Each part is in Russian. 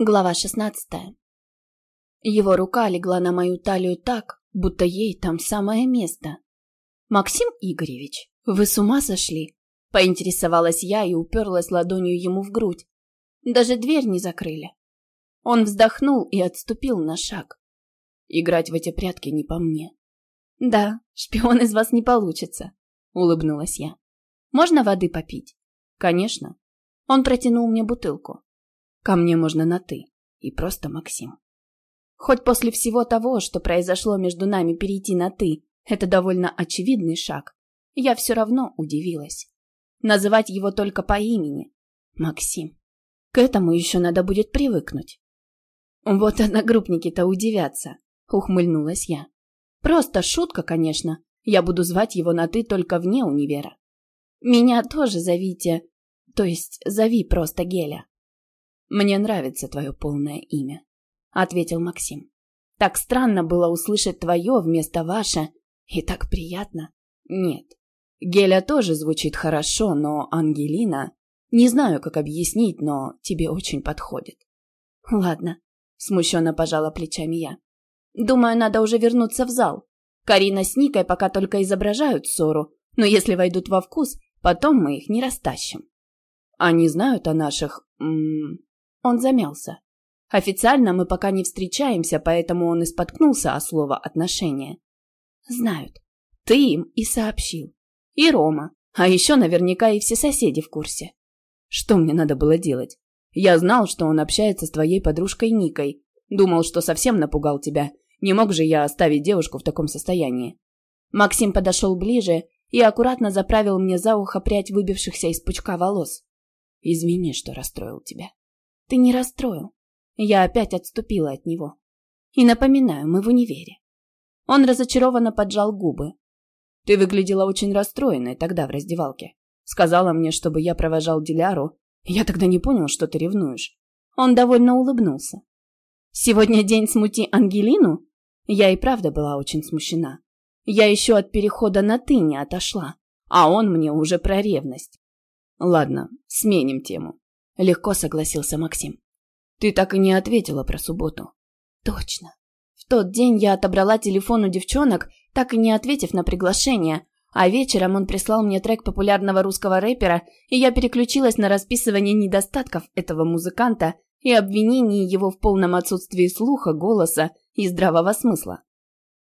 Глава шестнадцатая. Его рука легла на мою талию так, будто ей там самое место. «Максим Игоревич, вы с ума сошли?» Поинтересовалась я и уперлась ладонью ему в грудь. Даже дверь не закрыли. Он вздохнул и отступил на шаг. Играть в эти прятки не по мне. «Да, шпион из вас не получится», — улыбнулась я. «Можно воды попить?» «Конечно». Он протянул мне бутылку. Ко мне можно на «ты» и просто Максим. Хоть после всего того, что произошло между нами, перейти на «ты» — это довольно очевидный шаг, я все равно удивилась. Называть его только по имени. Максим. К этому еще надо будет привыкнуть. Вот одногруппники-то удивятся, ухмыльнулась я. Просто шутка, конечно. Я буду звать его на «ты» только вне универа. Меня тоже зовите... То есть зови просто Геля. «Мне нравится твое полное имя», — ответил Максим. «Так странно было услышать твое вместо ваше, и так приятно. Нет, Геля тоже звучит хорошо, но Ангелина... Не знаю, как объяснить, но тебе очень подходит». «Ладно», — смущенно пожала плечами я. «Думаю, надо уже вернуться в зал. Карина с Никой пока только изображают ссору, но если войдут во вкус, потом мы их не растащим». «Они знают о наших... он замялся. Официально мы пока не встречаемся, поэтому он и споткнулся о слово «отношения». Знают. Ты им и сообщил. И Рома. А еще наверняка и все соседи в курсе. Что мне надо было делать? Я знал, что он общается с твоей подружкой Никой. Думал, что совсем напугал тебя. Не мог же я оставить девушку в таком состоянии. Максим подошел ближе и аккуратно заправил мне за ухо прядь выбившихся из пучка волос. Извини, что расстроил тебя. Ты не расстроил. Я опять отступила от него. И напоминаю, мы в универе. Он разочарованно поджал губы. Ты выглядела очень расстроенной тогда в раздевалке. Сказала мне, чтобы я провожал Диляру. Я тогда не понял, что ты ревнуешь. Он довольно улыбнулся. Сегодня день смути Ангелину? Я и правда была очень смущена. Я еще от перехода на «ты» не отошла, а он мне уже про ревность. Ладно, сменим тему. Легко согласился Максим. Ты так и не ответила про субботу. Точно. В тот день я отобрала телефон у девчонок, так и не ответив на приглашение, а вечером он прислал мне трек популярного русского рэпера, и я переключилась на расписывание недостатков этого музыканта и обвинение его в полном отсутствии слуха, голоса и здравого смысла.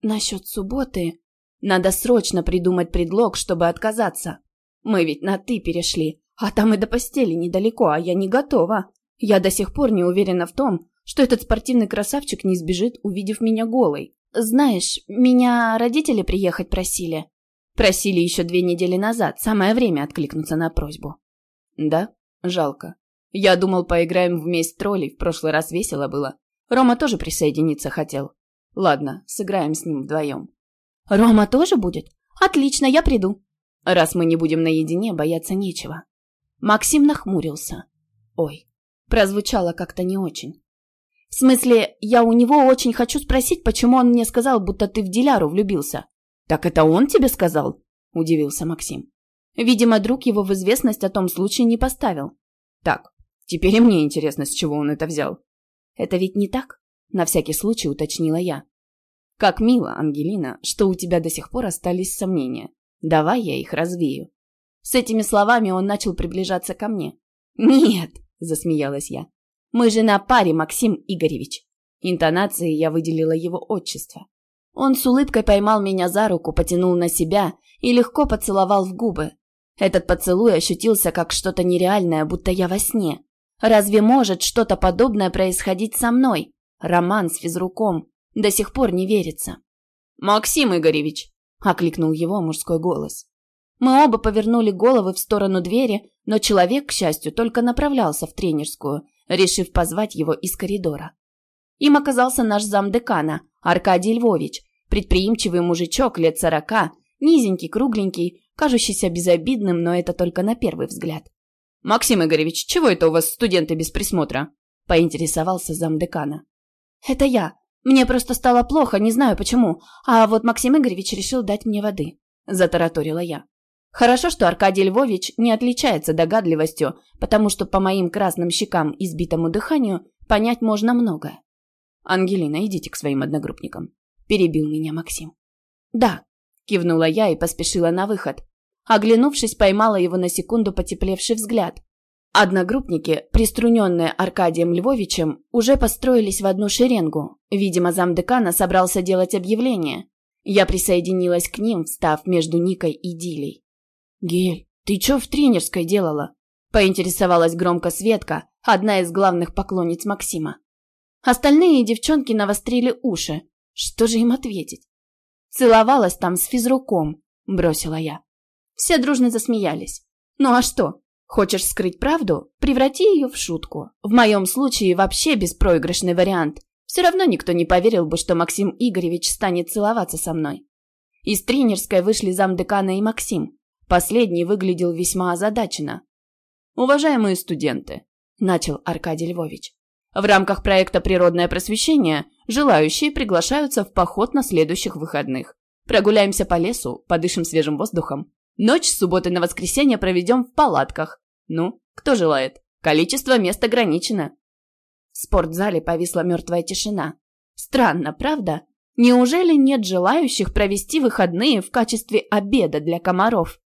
Насчет субботы надо срочно придумать предлог, чтобы отказаться. Мы ведь на «ты» перешли, а там и до постели недалеко, а я не готова. Я до сих пор не уверена в том, что этот спортивный красавчик не сбежит, увидев меня голой. Знаешь, меня родители приехать просили. Просили еще две недели назад, самое время откликнуться на просьбу. Да? Жалко. Я думал, поиграем вместе троллей, в прошлый раз весело было. Рома тоже присоединиться хотел. Ладно, сыграем с ним вдвоем. Рома тоже будет? Отлично, я приду. Раз мы не будем наедине, бояться нечего. Максим нахмурился. Ой, прозвучало как-то не очень. В смысле, я у него очень хочу спросить, почему он мне сказал, будто ты в Диляру влюбился. Так это он тебе сказал? Удивился Максим. Видимо, друг его в известность о том случае не поставил. Так, теперь и мне интересно, с чего он это взял. Это ведь не так? На всякий случай уточнила я. Как мило, Ангелина, что у тебя до сих пор остались сомнения. Давай я их развею. С этими словами он начал приближаться ко мне. «Нет», — засмеялась я, — «мы же на паре, Максим Игоревич». Интонацией я выделила его отчество. Он с улыбкой поймал меня за руку, потянул на себя и легко поцеловал в губы. Этот поцелуй ощутился как что-то нереальное, будто я во сне. Разве может что-то подобное происходить со мной? Роман с физруком. До сих пор не верится. «Максим Игоревич!» — окликнул его мужской голос. Мы оба повернули головы в сторону двери, но человек, к счастью, только направлялся в тренерскую, решив позвать его из коридора. Им оказался наш замдекана, Аркадий Львович, предприимчивый мужичок лет сорока, низенький, кругленький, кажущийся безобидным, но это только на первый взгляд. «Максим Игоревич, чего это у вас студенты без присмотра?» – поинтересовался замдекана. «Это я. Мне просто стало плохо, не знаю почему. А вот Максим Игоревич решил дать мне воды», – затараторила я. Хорошо, что Аркадий Львович не отличается догадливостью, потому что по моим красным щекам и сбитому дыханию понять можно многое. «Ангелина, идите к своим одногруппникам», – перебил меня Максим. «Да», – кивнула я и поспешила на выход. Оглянувшись, поймала его на секунду потеплевший взгляд. Одногруппники, приструненные Аркадием Львовичем, уже построились в одну шеренгу. Видимо, замдекана собрался делать объявление. Я присоединилась к ним, встав между Никой и Дилей. «Гель, ты чё в тренерской делала?» – поинтересовалась громко Светка, одна из главных поклонниц Максима. Остальные девчонки навострили уши. Что же им ответить? «Целовалась там с физруком», – бросила я. Все дружно засмеялись. «Ну а что? Хочешь скрыть правду? Преврати ее в шутку. В моем случае вообще беспроигрышный вариант. Все равно никто не поверил бы, что Максим Игоревич станет целоваться со мной. Из тренерской вышли замдекана и Максим. Последний выглядел весьма озадаченно. «Уважаемые студенты», – начал Аркадий Львович, в рамках проекта «Природное просвещение» желающие приглашаются в поход на следующих выходных. Прогуляемся по лесу, подышим свежим воздухом. Ночь с субботы на воскресенье проведем в палатках. Ну, кто желает? Количество мест ограничено. В спортзале повисла мертвая тишина. Странно, правда? Неужели нет желающих провести выходные в качестве обеда для комаров?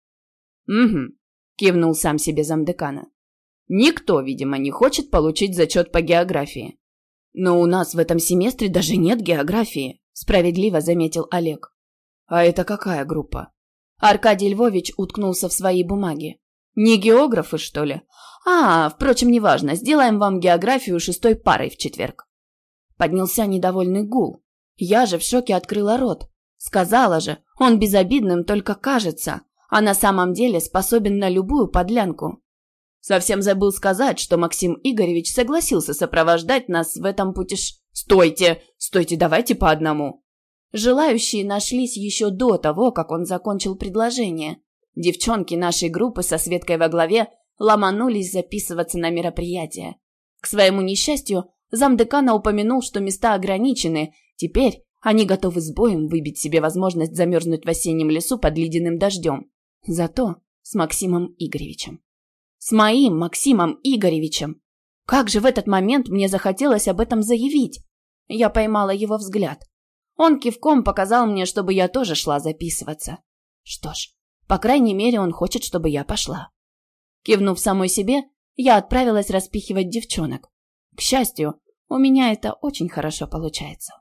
«Угу», – кивнул сам себе замдекана. «Никто, видимо, не хочет получить зачет по географии». «Но у нас в этом семестре даже нет географии», – справедливо заметил Олег. «А это какая группа?» Аркадий Львович уткнулся в свои бумаги. «Не географы, что ли? А, впрочем, неважно, сделаем вам географию шестой парой в четверг». Поднялся недовольный гул. Я же в шоке открыла рот. Сказала же, он безобидным только кажется, а на самом деле способен на любую подлянку. Совсем забыл сказать, что Максим Игоревич согласился сопровождать нас в этом путеш... Стойте! Стойте, давайте по одному. Желающие нашлись еще до того, как он закончил предложение. Девчонки нашей группы со Светкой во главе ломанулись записываться на мероприятие. К своему несчастью, замдекана упомянул, что места ограничены. Теперь они готовы с боем выбить себе возможность замерзнуть в осеннем лесу под ледяным дождем. Зато с Максимом Игоревичем. С моим Максимом Игоревичем. Как же в этот момент мне захотелось об этом заявить? Я поймала его взгляд. Он кивком показал мне, чтобы я тоже шла записываться. Что ж, по крайней мере, он хочет, чтобы я пошла. Кивнув самой себе, я отправилась распихивать девчонок. К счастью, у меня это очень хорошо получается.